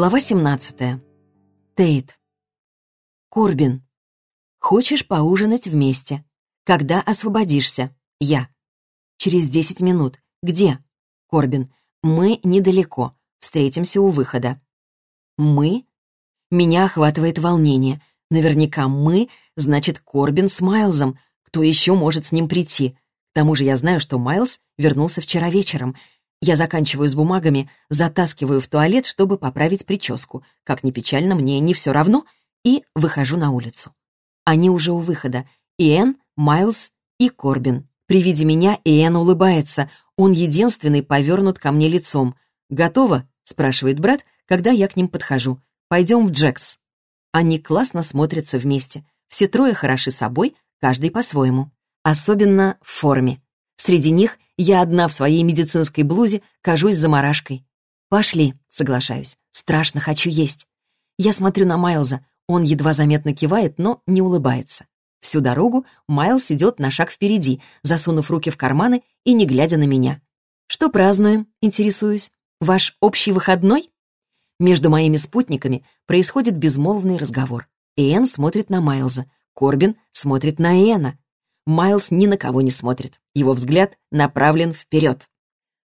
Глава 17. Тейт. Корбин. Хочешь поужинать вместе? Когда освободишься? Я. Через 10 минут. Где? Корбин. Мы недалеко. Встретимся у выхода. Мы? Меня охватывает волнение. Наверняка мы, значит, Корбин с Майлзом. Кто еще может с ним прийти? К тому же я знаю, что Майлз вернулся вчера вечером. Я заканчиваю с бумагами, затаскиваю в туалет, чтобы поправить прическу. Как ни печально, мне не все равно, и выхожу на улицу. Они уже у выхода. Иэн, Майлз и Корбин. При виде меня Иэн улыбается. Он единственный повернут ко мне лицом. «Готово?» — спрашивает брат, когда я к ним подхожу. «Пойдем в Джекс». Они классно смотрятся вместе. Все трое хороши собой, каждый по-своему. Особенно в форме. Среди них я одна в своей медицинской блузе кажусь заморашкой. «Пошли», — соглашаюсь. «Страшно хочу есть». Я смотрю на Майлза. Он едва заметно кивает, но не улыбается. Всю дорогу Майлз идет на шаг впереди, засунув руки в карманы и не глядя на меня. «Что празднуем?» — интересуюсь. «Ваш общий выходной?» Между моими спутниками происходит безмолвный разговор. Иэн смотрит на Майлза, Корбин смотрит на Иэна. Майлз ни на кого не смотрит. Его взгляд направлен вперед.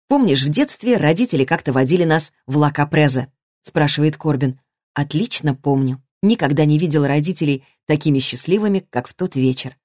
«Помнишь, в детстве родители как-то водили нас в Ла Капрезе?» — спрашивает Корбин. «Отлично помню. Никогда не видел родителей такими счастливыми, как в тот вечер.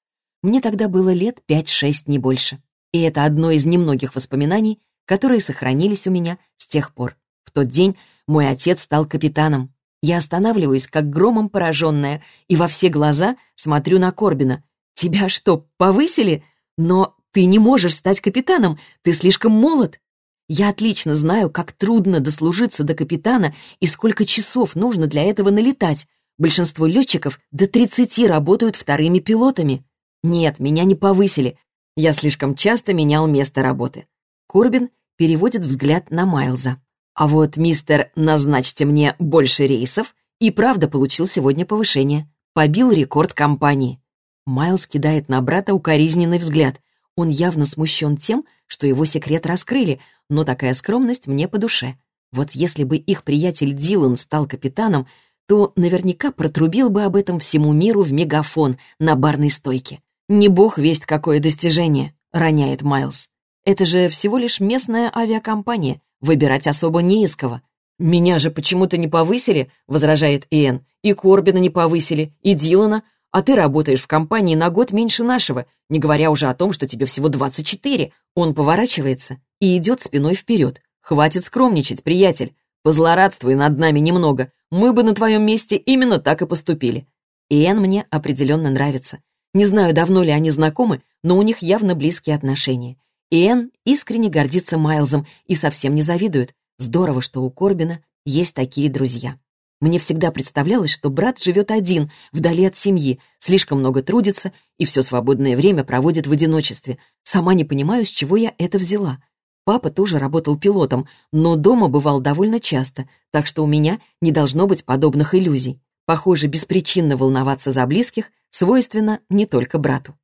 Мне тогда было лет пять-шесть, не больше. И это одно из немногих воспоминаний, которые сохранились у меня с тех пор. В тот день мой отец стал капитаном. Я останавливаюсь, как громом пораженная, и во все глаза смотрю на Корбина. «Тебя что, повысили? Но ты не можешь стать капитаном, ты слишком молод. Я отлично знаю, как трудно дослужиться до капитана и сколько часов нужно для этого налетать. Большинство летчиков до 30 работают вторыми пилотами. Нет, меня не повысили. Я слишком часто менял место работы. Корбин переводит взгляд на Майлза. А вот мистер «назначьте мне больше рейсов» и правда получил сегодня повышение. Побил рекорд компании. Майлз кидает на брата укоризненный взгляд. Он явно смущен тем, что его секрет раскрыли, но такая скромность мне по душе. Вот если бы их приятель Дилан стал капитаном, то наверняка протрубил бы об этом всему миру в мегафон на барной стойке. «Не бог весть какое достижение», — роняет Майлз. «Это же всего лишь местная авиакомпания, выбирать особо не из кого». «Меня же почему-то не повысили», — возражает Иэн. «И Корбина не повысили, и Дилана, а ты работаешь в компании на год меньше нашего, не говоря уже о том, что тебе всего 24. Он поворачивается и идет спиной вперед. Хватит скромничать, приятель. Позлорадствуй над нами немного. Мы бы на твоем месте именно так и поступили. Иэн мне определенно нравится. Не знаю, давно ли они знакомы, но у них явно близкие отношения. Иэн искренне гордится Майлзом и совсем не завидует. Здорово, что у Корбина есть такие друзья. Мне всегда представлялось, что брат живет один, вдали от семьи, слишком много трудится и все свободное время проводит в одиночестве. Сама не понимаю, с чего я это взяла. Папа тоже работал пилотом, но дома бывал довольно часто, так что у меня не должно быть подобных иллюзий. Похоже, беспричинно волноваться за близких свойственно не только брату.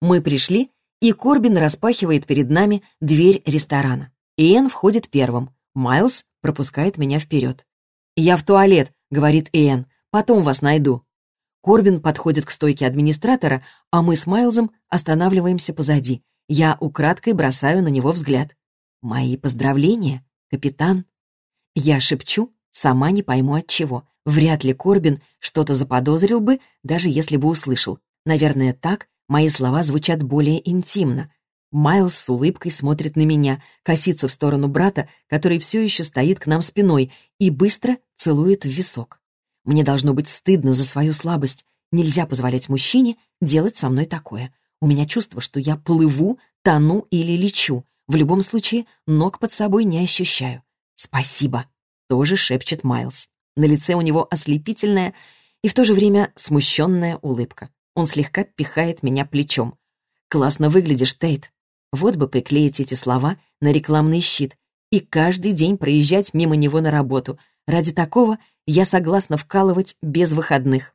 Мы пришли, и Корбин распахивает перед нами дверь ресторана. Иэн входит первым. Майлз пропускает меня вперед. «Я в туалет», — говорит Иэн. «Потом вас найду». Корбин подходит к стойке администратора, а мы с Майлзом останавливаемся позади. Я украдкой бросаю на него взгляд. «Мои поздравления, капитан». Я шепчу, сама не пойму от чего. Вряд ли Корбин что-то заподозрил бы, даже если бы услышал. Наверное, так мои слова звучат более интимно. Майлз с улыбкой смотрит на меня, косится в сторону брата, который все еще стоит к нам спиной, и быстро целует в висок. Мне должно быть стыдно за свою слабость. Нельзя позволять мужчине делать со мной такое. У меня чувство, что я плыву, тону или лечу. В любом случае, ног под собой не ощущаю. «Спасибо», — тоже шепчет Майлз. На лице у него ослепительная и в то же время смущенная улыбка. Он слегка пихает меня плечом. «Классно выглядишь, Тейт». Вот бы приклеить эти слова на рекламный щит и каждый день проезжать мимо него на работу. Ради такого я согласна вкалывать без выходных.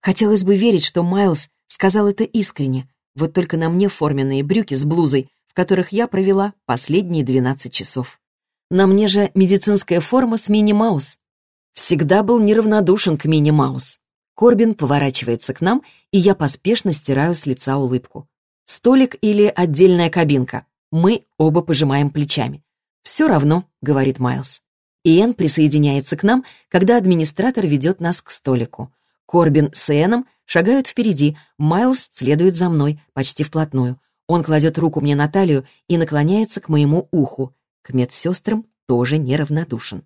Хотелось бы верить, что Майлз сказал это искренне. Вот только на мне форменные брюки с блузой, которых я провела последние 12 часов. На мне же медицинская форма с Мини Маус. всегда был неравнодушен к Мини Маус. Корбин поворачивается к нам, и я поспешно стираю с лица улыбку. Столик или отдельная кабинка? Мы оба пожимаем плечами. «Все равно», — говорит Майлз. Иэн присоединяется к нам, когда администратор ведет нас к столику. Корбин с Иэном шагают впереди, Майлз следует за мной, почти вплотную. Он кладет руку мне на талию и наклоняется к моему уху. К медсестрам тоже неравнодушен.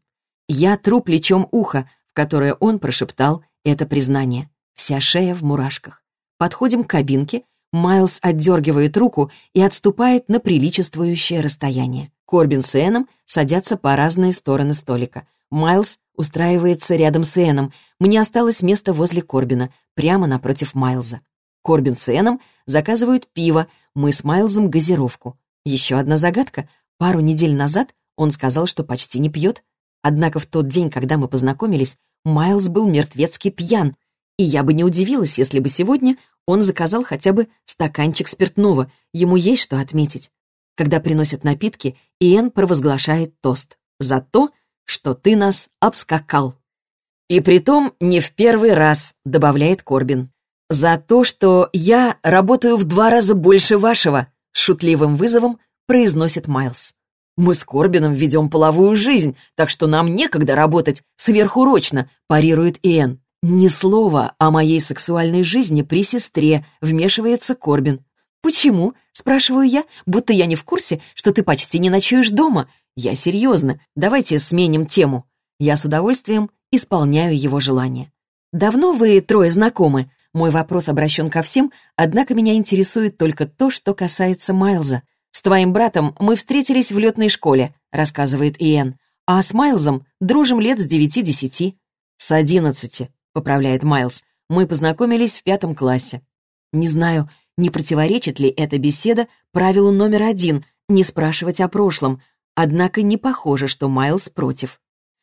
Я тру плечом ухо, в которое он прошептал это признание. Вся шея в мурашках. Подходим к кабинке, Майлз отдергивает руку и отступает на приличествующее расстояние. Корбин с Эном садятся по разные стороны столика. Майлз устраивается рядом с Эном. Мне осталось место возле Корбина, прямо напротив Майлза. Корбин с Эном заказывают пиво, мы с Майлзом газировку. Еще одна загадка. Пару недель назад он сказал, что почти не пьет. Однако в тот день, когда мы познакомились, Майлз был мертвецки пьян. И я бы не удивилась, если бы сегодня он заказал хотя бы стаканчик спиртного. Ему есть что отметить. Когда приносят напитки, Иэн провозглашает тост. «За то, что ты нас обскакал». «И притом не в первый раз», — добавляет Корбин. «За то, что я работаю в два раза больше вашего», — шутливым вызовом произносит Майлз. «Мы с Корбином ведем половую жизнь, так что нам некогда работать сверхурочно», — парирует Иэн. «Ни слова о моей сексуальной жизни при сестре», — вмешивается Корбин. «Почему?» — спрашиваю я, будто я не в курсе, что ты почти не ночуешь дома. Я серьезно, давайте сменим тему. Я с удовольствием исполняю его желание. «Давно вы трое знакомы?» Мой вопрос обращен ко всем, однако меня интересует только то, что касается Майлза. «С твоим братом мы встретились в летной школе», — рассказывает Иэн. «А с Майлзом дружим лет с девяти-десяти». «С одиннадцати», — поправляет Майлз. «Мы познакомились в пятом классе». Не знаю, не противоречит ли эта беседа правилу номер один — не спрашивать о прошлом, однако не похоже, что Майлз против.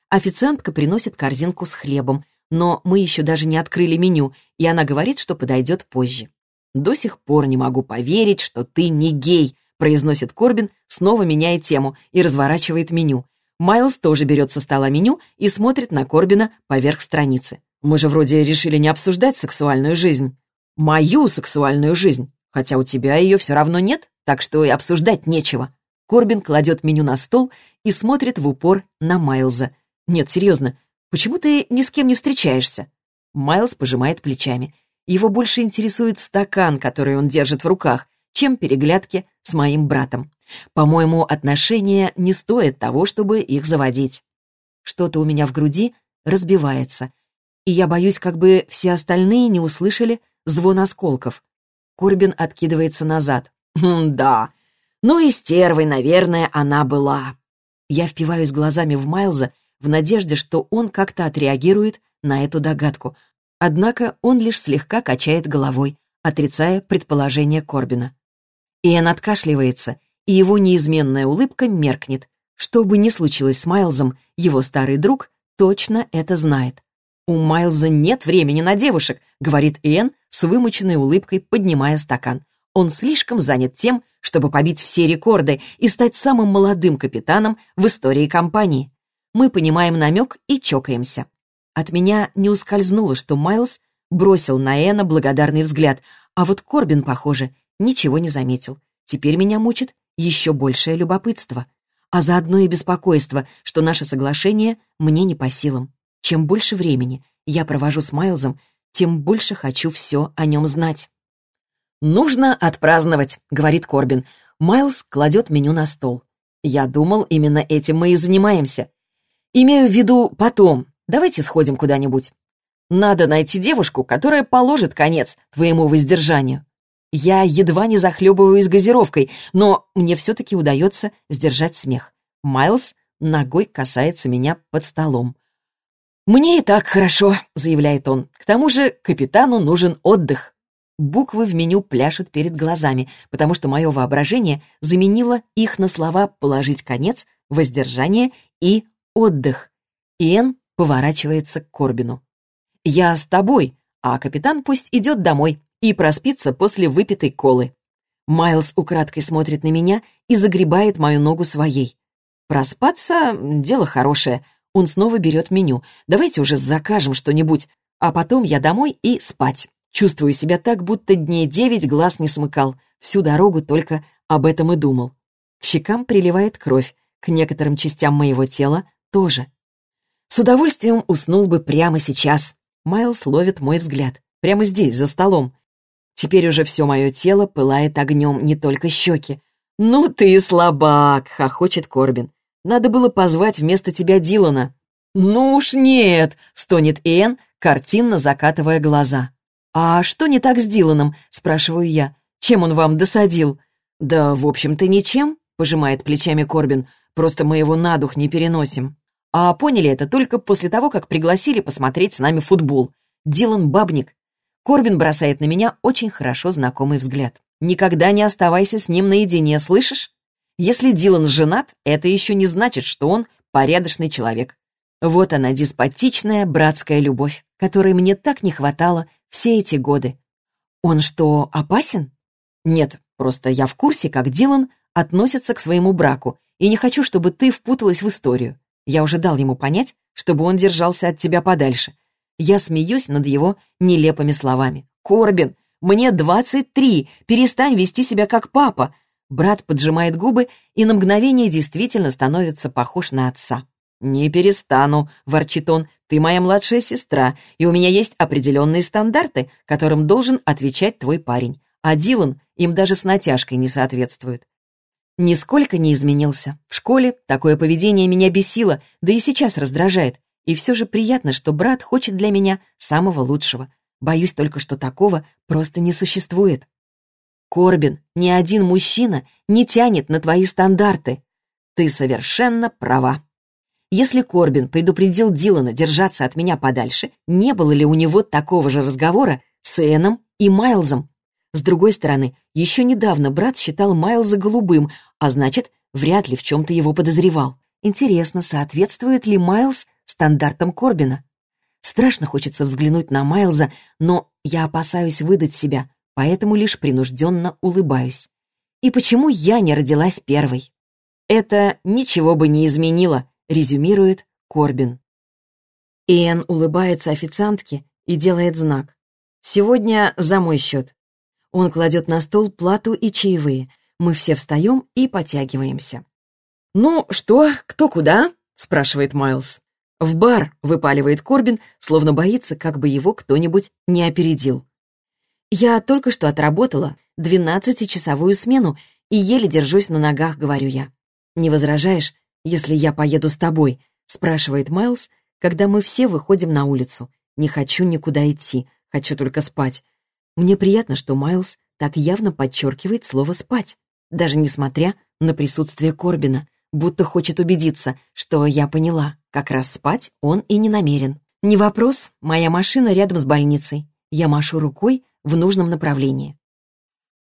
Официантка приносит корзинку с хлебом, но мы еще даже не открыли меню, и она говорит, что подойдет позже. «До сих пор не могу поверить, что ты не гей», произносит Корбин, снова меняя тему и разворачивает меню. Майлз тоже берет со стола меню и смотрит на Корбина поверх страницы. «Мы же вроде решили не обсуждать сексуальную жизнь» мою сексуальную жизнь, хотя у тебя ее все равно нет, так что и обсуждать нечего». Корбин кладет меню на стол и смотрит в упор на Майлза. «Нет, серьезно, почему ты ни с кем не встречаешься?» Майлз пожимает плечами. Его больше интересует стакан, который он держит в руках, чем переглядки с моим братом. По-моему, отношения не стоят того, чтобы их заводить. Что-то у меня в груди разбивается, и я боюсь, как бы все остальные не услышали звон осколков. Корбин откидывается назад. «Хм, «Да, ну и стервой, наверное, она была». Я впиваюсь глазами в Майлза в надежде, что он как-то отреагирует на эту догадку. Однако он лишь слегка качает головой, отрицая предположение Корбина. Иэн откашливается, и его неизменная улыбка меркнет. Что бы ни случилось с Майлзом, его старый друг точно это знает. «У Майлза нет времени на девушек», — говорит Иэн с вымученной улыбкой, поднимая стакан. «Он слишком занят тем, чтобы побить все рекорды и стать самым молодым капитаном в истории компании. Мы понимаем намек и чокаемся. От меня не ускользнуло, что Майлз бросил на Эна благодарный взгляд, а вот Корбин, похоже, ничего не заметил. Теперь меня мучит еще большее любопытство, а заодно и беспокойство, что наше соглашение мне не по силам. Чем больше времени я провожу с Майлзом, тем больше хочу все о нем знать. «Нужно отпраздновать», — говорит Корбин. Майлз кладет меню на стол. «Я думал, именно этим мы и занимаемся. Имею в виду потом. Давайте сходим куда-нибудь. Надо найти девушку, которая положит конец твоему воздержанию. Я едва не захлебываюсь газировкой, но мне все-таки удается сдержать смех. Майлз ногой касается меня под столом. «Мне и так хорошо», — заявляет он. «К тому же капитану нужен отдых». Буквы в меню пляшут перед глазами, потому что мое воображение заменило их на слова «положить конец», «воздержание» и «отдых». Иэн поворачивается к Корбину. «Я с тобой, а капитан пусть идет домой и проспится после выпитой колы». Майлз украдкой смотрит на меня и загребает мою ногу своей. «Проспаться — дело хорошее», Он снова берет меню. «Давайте уже закажем что-нибудь, а потом я домой и спать». Чувствую себя так, будто дней девять глаз не смыкал. Всю дорогу только об этом и думал. К щекам приливает кровь, к некоторым частям моего тела тоже. С удовольствием уснул бы прямо сейчас. Майлз ловит мой взгляд. Прямо здесь, за столом. Теперь уже все мое тело пылает огнем, не только щеки. «Ну ты слабак!» — хохочет Корбин. «Надо было позвать вместо тебя Дилана». «Ну уж нет!» — стонет Иэн, картинно закатывая глаза. «А что не так с Диланом?» — спрашиваю я. «Чем он вам досадил?» «Да, в общем-то, ничем», — пожимает плечами Корбин. «Просто мы его на дух не переносим». А поняли это только после того, как пригласили посмотреть с нами футбол. Дилан Бабник. Корбин бросает на меня очень хорошо знакомый взгляд. «Никогда не оставайся с ним наедине, слышишь? Если Дилан женат, это еще не значит, что он порядочный человек. Вот она, деспотичная братская любовь, которой мне так не хватало все эти годы. Он что, опасен? Нет, просто я в курсе, как Дилан относится к своему браку, и не хочу, чтобы ты впуталась в историю. Я уже дал ему понять, чтобы он держался от тебя подальше. Я смеюсь над его нелепыми словами. «Корбин, мне двадцать три, перестань вести себя как папа!» Брат поджимает губы и на мгновение действительно становится похож на отца. «Не перестану», — ворчит он, — «ты моя младшая сестра, и у меня есть определенные стандарты, которым должен отвечать твой парень, а Дилан им даже с натяжкой не соответствует». Нисколько не изменился. В школе такое поведение меня бесило, да и сейчас раздражает. И все же приятно, что брат хочет для меня самого лучшего. Боюсь только, что такого просто не существует. Корбин, ни один мужчина не тянет на твои стандарты. Ты совершенно права. Если Корбин предупредил Дилана держаться от меня подальше, не было ли у него такого же разговора с Эном и Майлзом? С другой стороны, еще недавно брат считал Майлза голубым, а значит, вряд ли в чем-то его подозревал. Интересно, соответствует ли Майлз стандартам Корбина? Страшно хочется взглянуть на Майлза, но я опасаюсь выдать себя, поэтому лишь принужденно улыбаюсь. И почему я не родилась первой? Это ничего бы не изменило, резюмирует Корбин. Иэн улыбается официантке и делает знак. «Сегодня за мой счет». Он кладет на стол плату и чаевые. Мы все встаем и потягиваемся. «Ну что, кто куда?» — спрашивает Майлз. «В бар», — выпаливает Корбин, словно боится, как бы его кто-нибудь не опередил. «Я только что отработала двенадцатичасовую смену и еле держусь на ногах», — говорю я. «Не возражаешь, если я поеду с тобой?» — спрашивает Майлз, когда мы все выходим на улицу. «Не хочу никуда идти, хочу только спать». Мне приятно, что Майлз так явно подчеркивает слово «спать», даже несмотря на присутствие Корбина, будто хочет убедиться, что я поняла, как раз спать он и не намерен. Не вопрос, моя машина рядом с больницей. Я машу рукой в нужном направлении.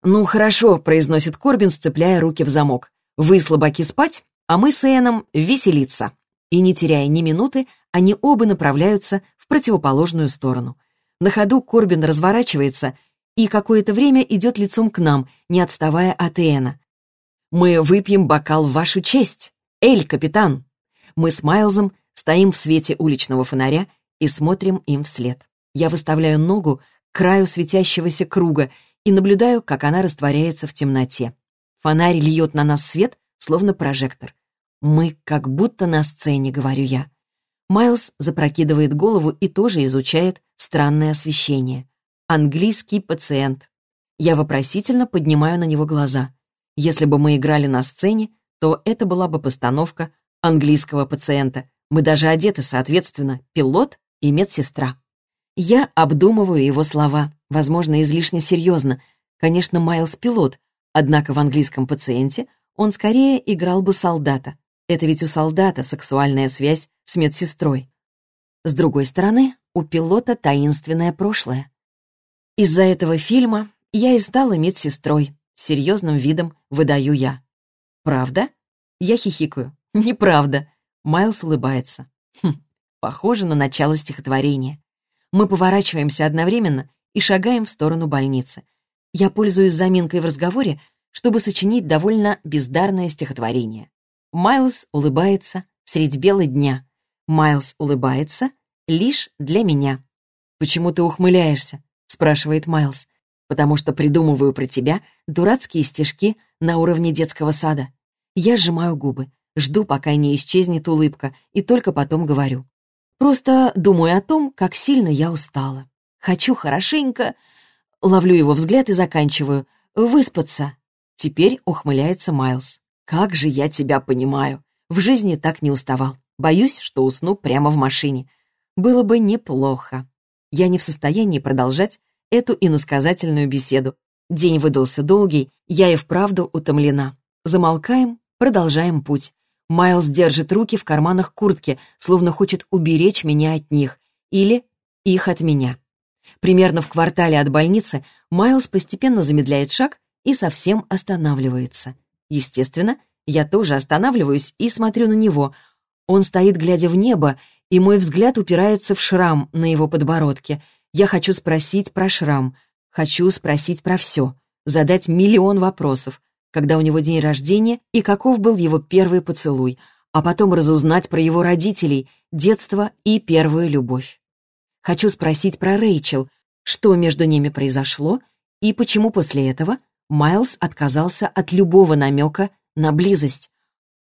«Ну, хорошо», — произносит Корбин, сцепляя руки в замок. «Вы, слабаки, спать, а мы с Эном веселиться. И не теряя ни минуты, они оба направляются в противоположную сторону. На ходу Корбин разворачивается и какое-то время идет лицом к нам, не отставая от Эна. «Мы выпьем бокал в вашу честь. Эль, капитан!» Мы с Майлзом стоим в свете уличного фонаря и смотрим им вслед. Я выставляю ногу краю светящегося круга и наблюдаю, как она растворяется в темноте. Фонарь льет на нас свет, словно прожектор. Мы как будто на сцене, говорю я. Майлз запрокидывает голову и тоже изучает странное освещение. Английский пациент. Я вопросительно поднимаю на него глаза. Если бы мы играли на сцене, то это была бы постановка английского пациента. Мы даже одеты, соответственно, пилот и медсестра. Я обдумываю его слова, возможно, излишне серьезно. Конечно, Майлз пилот, однако в английском пациенте он скорее играл бы солдата. Это ведь у солдата сексуальная связь с медсестрой. С другой стороны, у пилота таинственное прошлое. Из-за этого фильма я и стала медсестрой. С серьезным видом выдаю я. Правда? Я хихикаю. Неправда. Майлз улыбается. Хм, похоже на начало стихотворения. Мы поворачиваемся одновременно и шагаем в сторону больницы. Я пользуюсь заминкой в разговоре, чтобы сочинить довольно бездарное стихотворение. Майлз улыбается средь бела дня. Майлз улыбается лишь для меня. «Почему ты ухмыляешься?» — спрашивает Майлз. «Потому что придумываю про тебя дурацкие стишки на уровне детского сада. Я сжимаю губы, жду, пока не исчезнет улыбка, и только потом говорю. Просто думаю о том, как сильно я устала. Хочу хорошенько... Ловлю его взгляд и заканчиваю. Выспаться. Теперь ухмыляется Майлз. Как же я тебя понимаю. В жизни так не уставал. Боюсь, что усну прямо в машине. Было бы неплохо. Я не в состоянии продолжать эту иносказательную беседу. День выдался долгий, я и вправду утомлена. Замолкаем, продолжаем путь. Майлз держит руки в карманах куртки, словно хочет уберечь меня от них. Или их от меня. Примерно в квартале от больницы Майлз постепенно замедляет шаг и совсем останавливается. Естественно, я тоже останавливаюсь и смотрю на него. Он стоит, глядя в небо, и мой взгляд упирается в шрам на его подбородке. Я хочу спросить про шрам, хочу спросить про все, задать миллион вопросов, когда у него день рождения и каков был его первый поцелуй, а потом разузнать про его родителей, детство и первую любовь. Хочу спросить про Рэйчел, что между ними произошло и почему после этого Майлз отказался от любого намека на близость.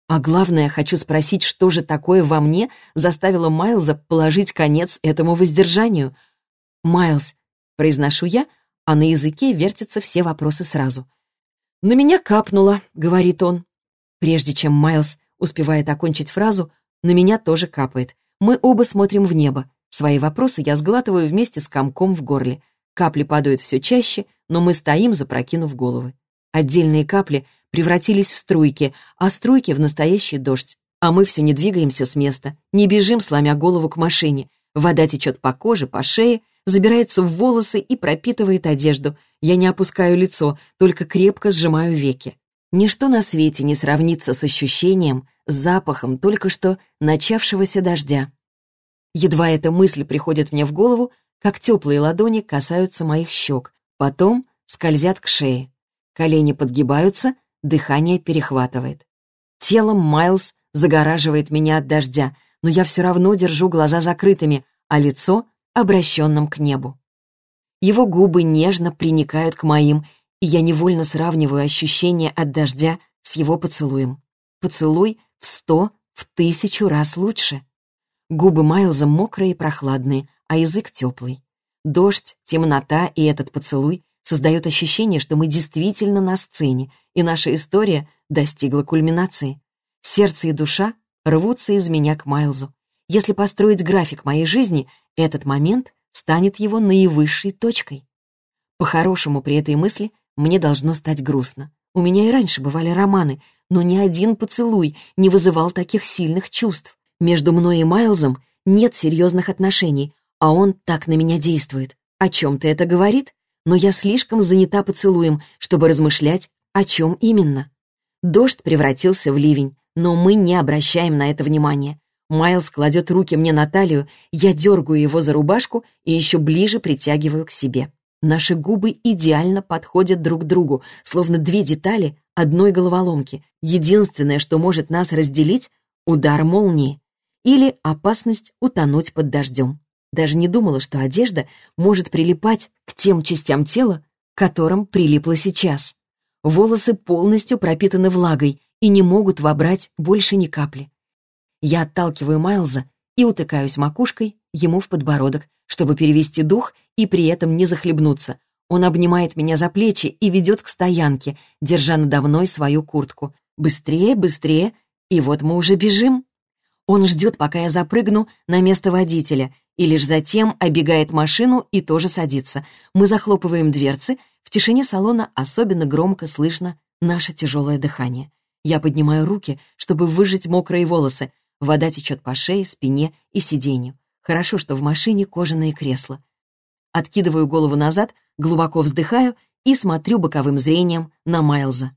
А главное, хочу спросить, что же такое во мне заставило Майлза положить конец этому воздержанию. «Майлз», — произношу я, а на языке вертятся все вопросы сразу — «На меня капнуло», — говорит он. Прежде чем Майлз успевает окончить фразу, на меня тоже капает. Мы оба смотрим в небо. Свои вопросы я сглатываю вместе с комком в горле. Капли падают все чаще, но мы стоим, запрокинув головы. Отдельные капли превратились в струйки, а струйки — в настоящий дождь. А мы все не двигаемся с места, не бежим, сломя голову к машине. Вода течет по коже, по шее, забирается в волосы и пропитывает одежду. Я не опускаю лицо, только крепко сжимаю веки. Ничто на свете не сравнится с ощущением, с запахом только что начавшегося дождя. Едва эта мысль приходит мне в голову, как теплые ладони касаются моих щек, потом скользят к шее. Колени подгибаются, дыхание перехватывает. Телом Майлз загораживает меня от дождя, но я все равно держу глаза закрытыми, а лицо обращенном к небу. Его губы нежно приникают к моим, и я невольно сравниваю ощущение от дождя с его поцелуем. Поцелуй в сто, в тысячу раз лучше. Губы Майлза мокрые и прохладные, а язык теплый. Дождь, темнота и этот поцелуй создают ощущение, что мы действительно на сцене, и наша история достигла кульминации. Сердце и душа рвутся из меня к Майлзу. Если построить график моей жизни, этот момент станет его наивысшей точкой. По-хорошему, при этой мысли мне должно стать грустно. У меня и раньше бывали романы, но ни один поцелуй не вызывал таких сильных чувств. Между мной и Майлзом нет серьезных отношений, а он так на меня действует. О чем-то это говорит, но я слишком занята поцелуем, чтобы размышлять, о чем именно. Дождь превратился в ливень, но мы не обращаем на это внимания. Майлз кладет руки мне на талию, я дергаю его за рубашку и еще ближе притягиваю к себе. Наши губы идеально подходят друг к другу, словно две детали одной головоломки. Единственное, что может нас разделить — удар молнии или опасность утонуть под дождем. Даже не думала, что одежда может прилипать к тем частям тела, к которым прилипла сейчас. Волосы полностью пропитаны влагой и не могут вобрать больше ни капли. Я отталкиваю Майлза и утыкаюсь макушкой ему в подбородок, чтобы перевести дух и при этом не захлебнуться. Он обнимает меня за плечи и ведет к стоянке, держа надо мной свою куртку. Быстрее, быстрее, и вот мы уже бежим. Он ждет, пока я запрыгну на место водителя, и лишь затем обегает машину и тоже садится. Мы захлопываем дверцы, в тишине салона особенно громко слышно наше тяжелое дыхание. Я поднимаю руки, чтобы выжать мокрые волосы, Вода течет по шее, спине и сиденью. Хорошо, что в машине кожаные кресла. Откидываю голову назад, глубоко вздыхаю и смотрю боковым зрением на Майлза.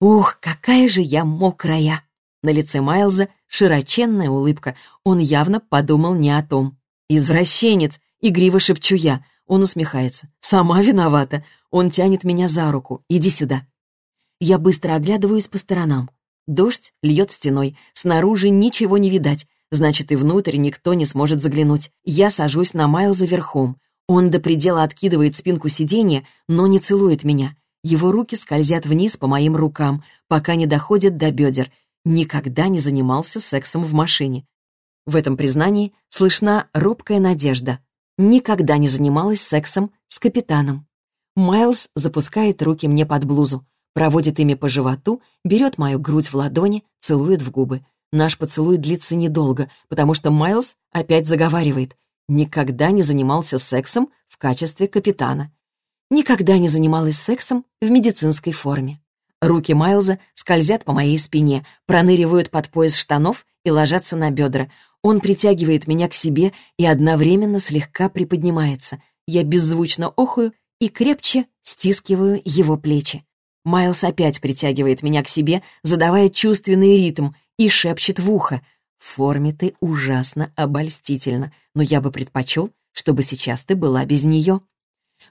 «Ух, какая же я мокрая!» На лице Майлза широченная улыбка. Он явно подумал не о том. «Извращенец!» — игриво шепчу я. Он усмехается. «Сама виновата!» Он тянет меня за руку. «Иди сюда!» Я быстро оглядываюсь по сторонам. Дождь льет стеной, снаружи ничего не видать, Значит, и внутрь никто не сможет заглянуть. Я сажусь на Майлза верхом. Он до предела откидывает спинку сиденья, но не целует меня. Его руки скользят вниз по моим рукам, пока не доходят до бедер. Никогда не занимался сексом в машине. В этом признании слышна робкая надежда. Никогда не занималась сексом с капитаном. Майлз запускает руки мне под блузу, проводит ими по животу, берет мою грудь в ладони, целует в губы. Наш поцелуй длится недолго, потому что Майлз опять заговаривает. Никогда не занимался сексом в качестве капитана. Никогда не занималась сексом в медицинской форме. Руки Майлза скользят по моей спине, проныривают под пояс штанов и ложатся на бедра. Он притягивает меня к себе и одновременно слегка приподнимается. Я беззвучно охую и крепче стискиваю его плечи. Майлз опять притягивает меня к себе, задавая чувственный ритм, и шепчет в ухо. «В форме ты ужасно обольстительна, но я бы предпочел, чтобы сейчас ты была без нее».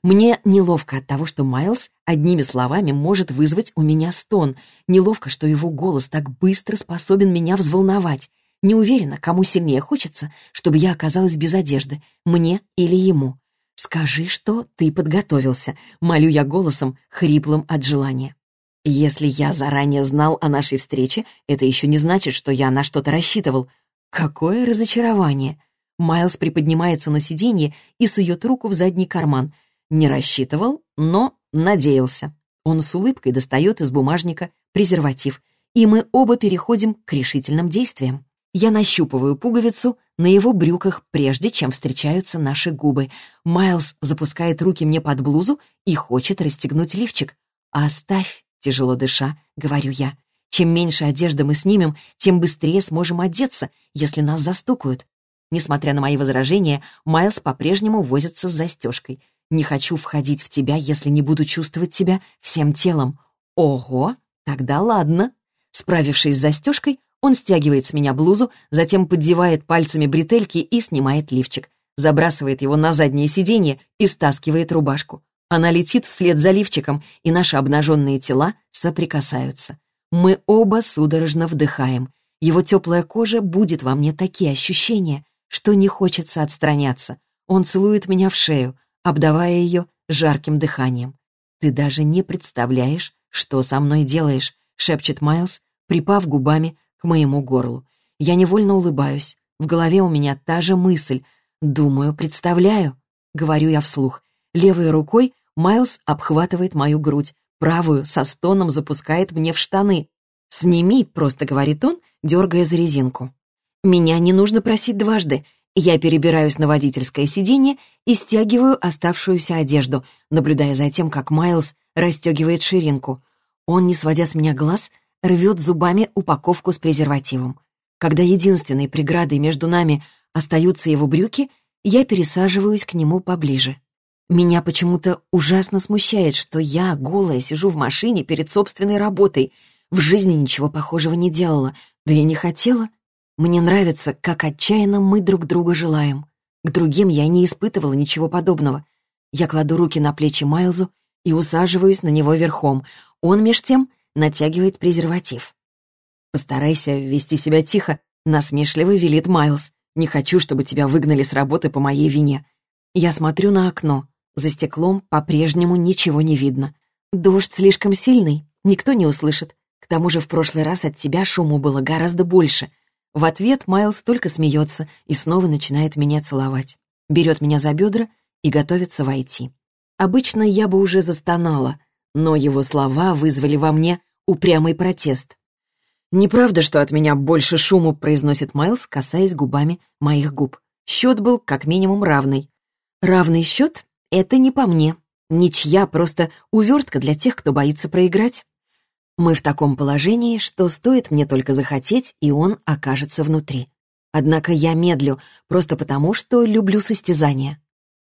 Мне неловко от того, что Майлз одними словами может вызвать у меня стон. Неловко, что его голос так быстро способен меня взволновать. Не уверена, кому сильнее хочется, чтобы я оказалась без одежды, мне или ему. «Скажи, что ты подготовился», — молю я голосом, хриплым от желания. Если я заранее знал о нашей встрече, это еще не значит, что я на что-то рассчитывал. Какое разочарование! Майлз приподнимается на сиденье и сует руку в задний карман. Не рассчитывал, но надеялся. Он с улыбкой достает из бумажника презерватив, и мы оба переходим к решительным действиям. Я нащупываю пуговицу на его брюках, прежде чем встречаются наши губы. Майлз запускает руки мне под блузу и хочет расстегнуть лифчик. «Оставь!» Тяжело дыша, говорю я. Чем меньше одежды мы снимем, тем быстрее сможем одеться, если нас застукают. Несмотря на мои возражения, Майлз по-прежнему возится с застежкой. Не хочу входить в тебя, если не буду чувствовать тебя всем телом. Ого, тогда ладно. Справившись с застежкой, он стягивает с меня блузу, затем поддевает пальцами бретельки и снимает лифчик, забрасывает его на заднее сиденье и стаскивает рубашку. Она летит вслед за лифчиком, и наши обнаженные тела соприкасаются. Мы оба судорожно вдыхаем. Его теплая кожа будет во мне такие ощущения, что не хочется отстраняться. Он целует меня в шею, обдавая ее жарким дыханием. «Ты даже не представляешь, что со мной делаешь», — шепчет Майлз, припав губами к моему горлу. Я невольно улыбаюсь. В голове у меня та же мысль. «Думаю, представляю», — говорю я вслух. Левой рукой Майлз обхватывает мою грудь, правую со стоном запускает мне в штаны. «Сними», — просто говорит он, дергая за резинку. Меня не нужно просить дважды. Я перебираюсь на водительское сиденье и стягиваю оставшуюся одежду, наблюдая за тем, как Майлз расстегивает ширинку. Он, не сводя с меня глаз, рвет зубами упаковку с презервативом. Когда единственной преградой между нами остаются его брюки, я пересаживаюсь к нему поближе. Меня почему-то ужасно смущает, что я, голая, сижу в машине перед собственной работой. В жизни ничего похожего не делала, да и не хотела. Мне нравится, как отчаянно мы друг друга желаем. К другим я не испытывала ничего подобного. Я кладу руки на плечи Майлзу и усаживаюсь на него верхом. Он, меж тем, натягивает презерватив. «Постарайся вести себя тихо», — насмешливо велит Майлз. «Не хочу, чтобы тебя выгнали с работы по моей вине». Я смотрю на окно. За стеклом по-прежнему ничего не видно. Дождь слишком сильный, никто не услышит. К тому же в прошлый раз от тебя шуму было гораздо больше. В ответ Майлз только смеется и снова начинает меня целовать. Берет меня за бедра и готовится войти. Обычно я бы уже застонала, но его слова вызвали во мне упрямый протест. «Неправда, что от меня больше шуму», — произносит Майлз, касаясь губами моих губ. Счет был как минимум равный. Равный счет это не по мне. Ничья, просто увертка для тех, кто боится проиграть. Мы в таком положении, что стоит мне только захотеть, и он окажется внутри. Однако я медлю, просто потому, что люблю состязания.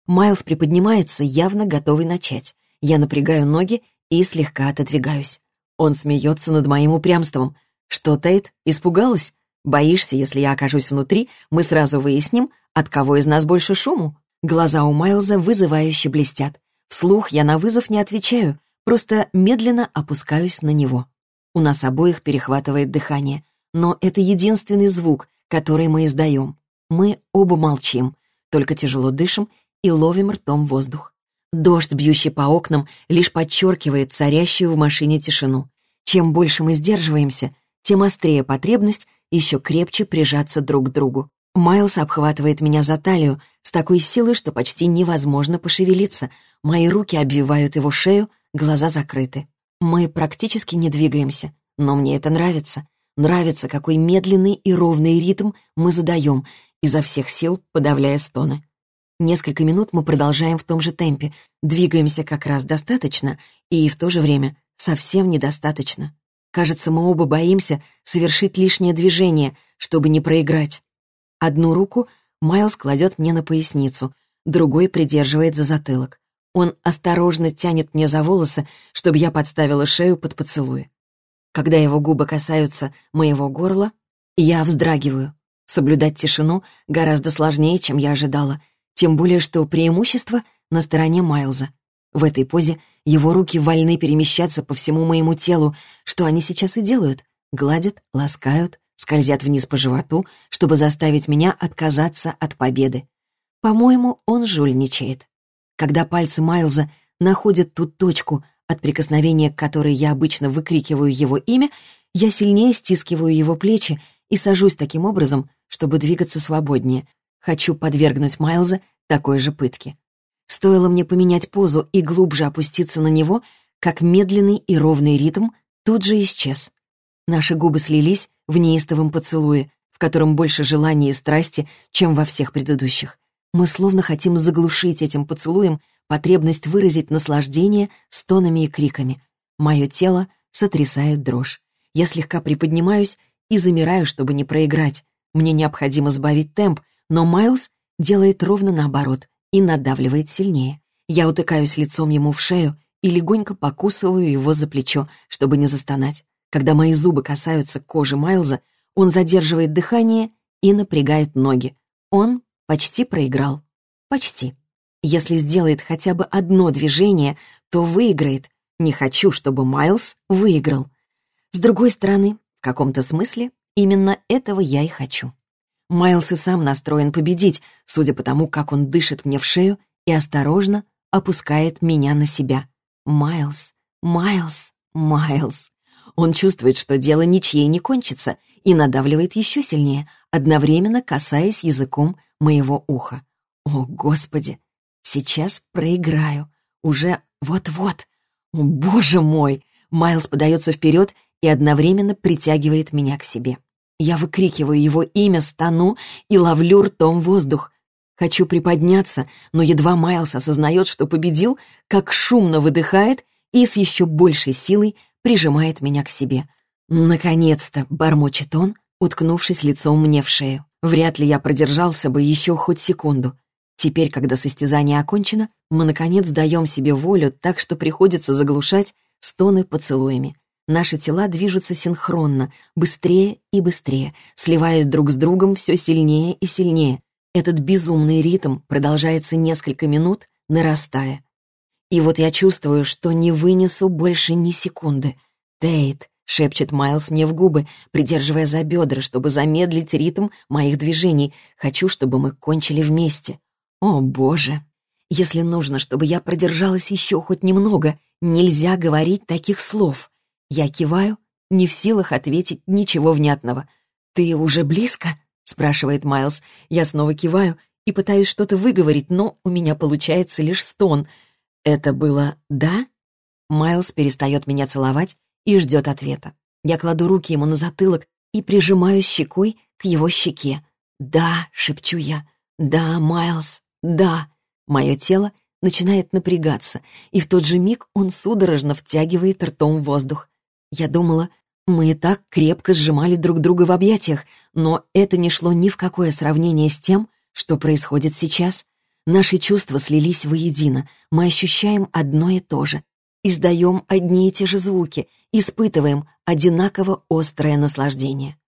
Майлз приподнимается, явно готовый начать. Я напрягаю ноги и слегка отодвигаюсь. Он смеется над моим упрямством. «Что, Тейт, испугалась? Боишься, если я окажусь внутри, мы сразу выясним, от кого из нас больше шуму?» Глаза у Майлза вызывающе блестят. Вслух я на вызов не отвечаю, просто медленно опускаюсь на него. У нас обоих перехватывает дыхание. Но это единственный звук, который мы издаем. Мы оба молчим, только тяжело дышим и ловим ртом воздух. Дождь, бьющий по окнам, лишь подчеркивает царящую в машине тишину. Чем больше мы сдерживаемся, тем острее потребность еще крепче прижаться друг к другу. Майлз обхватывает меня за талию с такой силой, что почти невозможно пошевелиться. Мои руки обвивают его шею, глаза закрыты. Мы практически не двигаемся, но мне это нравится. Нравится, какой медленный и ровный ритм мы задаем, изо всех сил подавляя стоны. Несколько минут мы продолжаем в том же темпе, двигаемся как раз достаточно и в то же время совсем недостаточно. Кажется, мы оба боимся совершить лишнее движение, чтобы не проиграть. Одну руку Майлз кладет мне на поясницу, другой придерживает за затылок. Он осторожно тянет мне за волосы, чтобы я подставила шею под поцелуй. Когда его губы касаются моего горла, я вздрагиваю. Соблюдать тишину гораздо сложнее, чем я ожидала, тем более что преимущество на стороне Майлза. В этой позе его руки вольны перемещаться по всему моему телу, что они сейчас и делают. Гладят, ласкают, скользят вниз по животу, чтобы заставить меня отказаться от победы. По-моему, он жульничает. Когда пальцы Майлза находят ту точку, от прикосновения к которой я обычно выкрикиваю его имя, я сильнее стискиваю его плечи и сажусь таким образом, чтобы двигаться свободнее. Хочу подвергнуть Майлза такой же пытке. Стоило мне поменять позу и глубже опуститься на него, как медленный и ровный ритм тут же исчез. Наши губы слились в неистовом поцелуе, в котором больше желания и страсти, чем во всех предыдущих. Мы словно хотим заглушить этим поцелуем потребность выразить наслаждение стонами и криками. Мое тело сотрясает дрожь. Я слегка приподнимаюсь и замираю, чтобы не проиграть. Мне необходимо сбавить темп, но Майлз делает ровно наоборот и надавливает сильнее. Я утыкаюсь лицом ему в шею и легонько покусываю его за плечо, чтобы не застонать. Когда мои зубы касаются кожи Майлза, он задерживает дыхание и напрягает ноги. Он почти проиграл. Почти. Если сделает хотя бы одно движение, то выиграет. Не хочу, чтобы Майлз выиграл. С другой стороны, в каком-то смысле, именно этого я и хочу. Майлз и сам настроен победить, судя по тому, как он дышит мне в шею и осторожно опускает меня на себя. Майлз, Майлз, Майлз. Он чувствует, что дело ничьей не кончится, и надавливает еще сильнее, одновременно касаясь языком моего уха. О, Господи! Сейчас проиграю. Уже вот-вот. Боже мой! Майлз подается вперед и одновременно притягивает меня к себе. Я выкрикиваю его имя, стану и ловлю ртом воздух. Хочу приподняться, но едва Майлз осознает, что победил, как шумно выдыхает и с еще большей силой прижимает меня к себе. «Наконец-то!» — бормочет он, уткнувшись лицом мне в шею. Вряд ли я продержался бы еще хоть секунду. Теперь, когда состязание окончено, мы, наконец, даем себе волю, так что приходится заглушать стоны поцелуями. Наши тела движутся синхронно, быстрее и быстрее, сливаясь друг с другом все сильнее и сильнее. Этот безумный ритм продолжается несколько минут, нарастая. И вот я чувствую, что не вынесу больше ни секунды. «Тейт», — шепчет Майлз мне в губы, придерживая за бедра, чтобы замедлить ритм моих движений. «Хочу, чтобы мы кончили вместе». «О, боже!» Если нужно, чтобы я продержалась еще хоть немного, нельзя говорить таких слов. Я киваю, не в силах ответить ничего внятного. «Ты уже близко?» — спрашивает Майлз. Я снова киваю и пытаюсь что-то выговорить, но у меня получается лишь стон — «Это было «да»?» Майлз перестает меня целовать и ждет ответа. Я кладу руки ему на затылок и прижимаюсь щекой к его щеке. «Да», — шепчу я. «Да, Майлз, да». Мое тело начинает напрягаться, и в тот же миг он судорожно втягивает ртом воздух. Я думала, мы и так крепко сжимали друг друга в объятиях, но это не шло ни в какое сравнение с тем, что происходит сейчас. Наши чувства слились воедино, мы ощущаем одно и то же, издаем одни и те же звуки, испытываем одинаково острое наслаждение.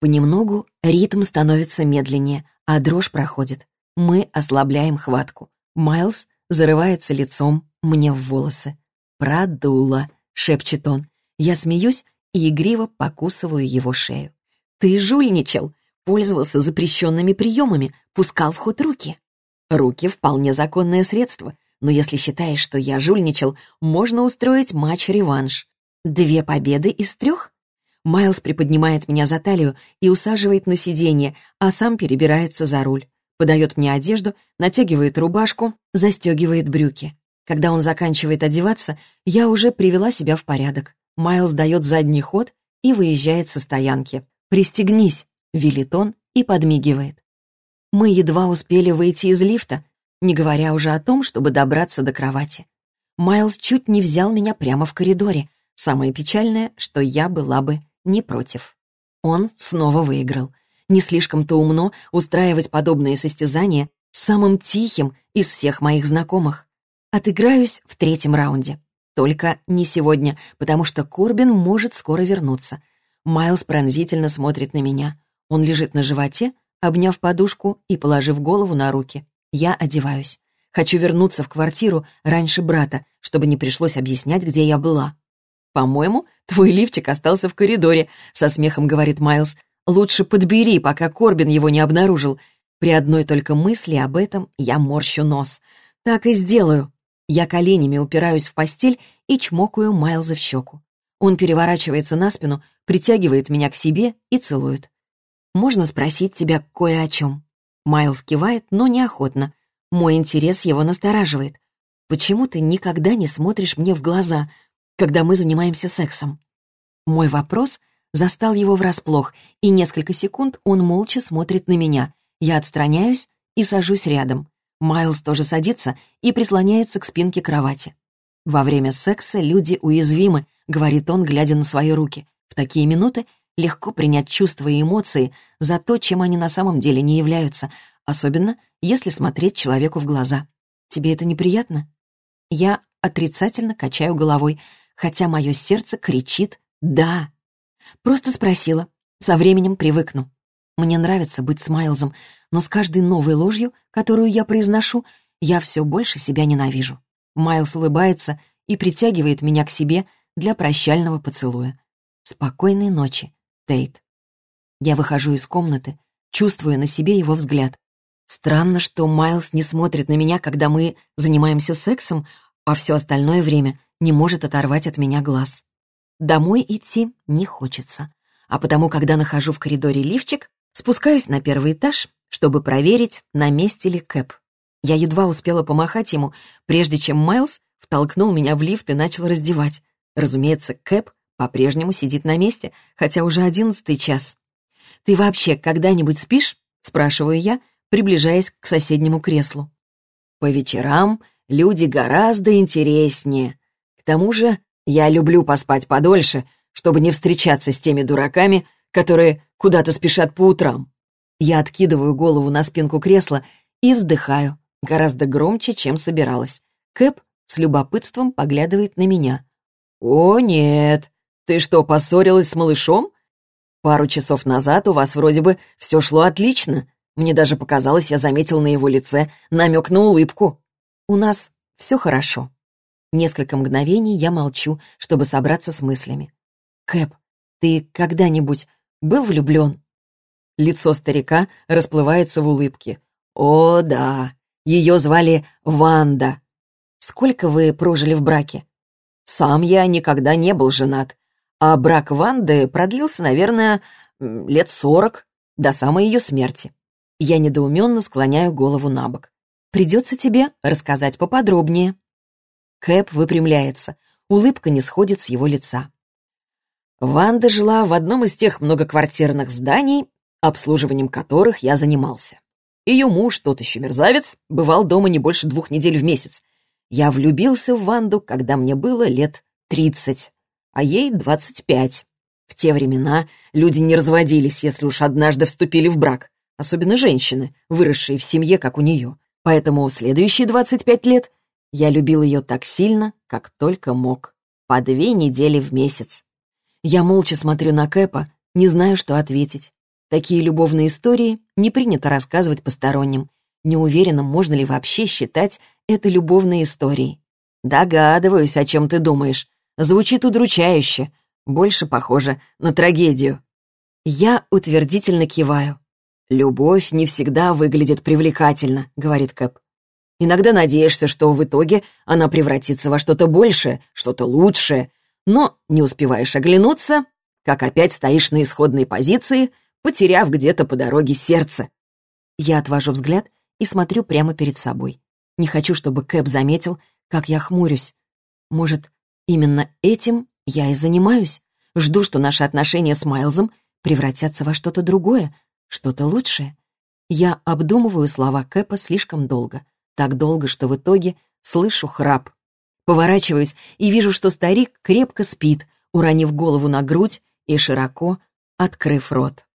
Понемногу ритм становится медленнее, а дрожь проходит. Мы ослабляем хватку. Майлз зарывается лицом мне в волосы. «Продуло», — шепчет он. Я смеюсь и игриво покусываю его шею. «Ты жульничал! пользовался запрещенными приемами, пускал в ход руки. Руки — вполне законное средство, но если считаешь, что я жульничал, можно устроить матч-реванш. Две победы из трех? Майлз приподнимает меня за талию и усаживает на сиденье, а сам перебирается за руль. Подает мне одежду, натягивает рубашку, застегивает брюки. Когда он заканчивает одеваться, я уже привела себя в порядок. Майлз дает задний ход и выезжает со стоянки. «Пристегнись», — велит он и подмигивает. Мы едва успели выйти из лифта, не говоря уже о том, чтобы добраться до кровати. Майлз чуть не взял меня прямо в коридоре. Самое печальное, что я была бы не против. Он снова выиграл. Не слишком-то умно устраивать подобные состязания самым тихим из всех моих знакомых. Отыграюсь в третьем раунде. Только не сегодня, потому что Корбин может скоро вернуться. Майлз пронзительно смотрит на меня. Он лежит на животе, обняв подушку и положив голову на руки. Я одеваюсь. Хочу вернуться в квартиру раньше брата, чтобы не пришлось объяснять, где я была. «По-моему, твой лифчик остался в коридоре», — со смехом говорит Майлз. «Лучше подбери, пока Корбин его не обнаружил. При одной только мысли об этом я морщу нос. Так и сделаю. Я коленями упираюсь в постель и чмокаю Майлза в щеку. Он переворачивается на спину, притягивает меня к себе и целует. «Можно спросить тебя кое о чем?» Майлз кивает, но неохотно. Мой интерес его настораживает. «Почему ты никогда не смотришь мне в глаза, когда мы занимаемся сексом?» Мой вопрос застал его врасплох, и несколько секунд он молча смотрит на меня. Я отстраняюсь и сажусь рядом. Майлз тоже садится и прислоняется к спинке кровати. «Во время секса люди уязвимы», — говорит он, глядя на свои руки. «В такие минуты легко принять чувства и эмоции за то, чем они на самом деле не являются, особенно если смотреть человеку в глаза. Тебе это неприятно?» Я отрицательно качаю головой, хотя мое сердце кричит «да». Просто спросила. Со временем привыкну. Мне нравится быть с Майлзом, но с каждой новой ложью, которую я произношу, я все больше себя ненавижу. Майлз улыбается и притягивает меня к себе для прощального поцелуя. Спокойной ночи, Тейт. Я выхожу из комнаты, чувствуя на себе его взгляд. Странно, что Майлз не смотрит на меня, когда мы занимаемся сексом, а все остальное время не может оторвать от меня глаз. Домой идти не хочется. А потому, когда нахожу в коридоре лифчик, спускаюсь на первый этаж чтобы проверить, на месте ли Кэп. Я едва успела помахать ему, прежде чем Майлз втолкнул меня в лифт и начал раздевать. Разумеется, Кэп по-прежнему сидит на месте, хотя уже одиннадцатый час. «Ты вообще когда-нибудь спишь?» — спрашиваю я, приближаясь к соседнему креслу. «По вечерам люди гораздо интереснее. К тому же я люблю поспать подольше, чтобы не встречаться с теми дураками, которые куда-то спешат по утрам. Я откидываю голову на спинку кресла и вздыхаю, гораздо громче, чем собиралась. Кэп с любопытством поглядывает на меня. «О, нет! Ты что, поссорилась с малышом? Пару часов назад у вас вроде бы все шло отлично. Мне даже показалось, я заметил на его лице намек на улыбку. У нас все хорошо». Несколько мгновений я молчу, чтобы собраться с мыслями. «Кэп, ты когда-нибудь был влюблен?» Лицо старика расплывается в улыбке. «О, да, ее звали Ванда. Сколько вы прожили в браке?» «Сам я никогда не был женат, а брак Ванды продлился, наверное, лет сорок, до самой ее смерти». Я недоуменно склоняю голову на бок. «Придется тебе рассказать поподробнее». Кэп выпрямляется, улыбка не сходит с его лица. Ванда жила в одном из тех многоквартирных зданий, обслуживанием которых я занимался. Ее муж, тот еще мерзавец, бывал дома не больше двух недель в месяц. Я влюбился в Ванду, когда мне было лет тридцать, а ей двадцать пять. В те времена люди не разводились, если уж однажды вступили в брак, особенно женщины, выросшие в семье, как у нее. Поэтому следующие двадцать пять лет я любил ее так сильно, как только мог. По две недели в месяц. Я молча смотрю на Кэпа, не знаю, что ответить. Такие любовные истории не принято рассказывать посторонним. Не уверена, можно ли вообще считать это любовной историей. Догадываюсь, о чем ты думаешь. Звучит удручающе. Больше похоже на трагедию. Я утвердительно киваю. «Любовь не всегда выглядит привлекательно», — говорит Кэп. «Иногда надеешься, что в итоге она превратится во что-то большее, что-то лучшее, но не успеваешь оглянуться, как опять стоишь на исходной позиции, потеряв где-то по дороге сердце». Я отвожу взгляд и смотрю прямо перед собой. Не хочу, чтобы Кэп заметил, как я хмурюсь. Может, именно этим я и занимаюсь? Жду, что наши отношения с Майлзом превратятся во что-то другое, что-то лучшее. Я обдумываю слова Кэпа слишком долго. Так долго, что в итоге слышу храп. Поворачиваюсь и вижу, что старик крепко спит, уронив голову на грудь и широко открыв рот.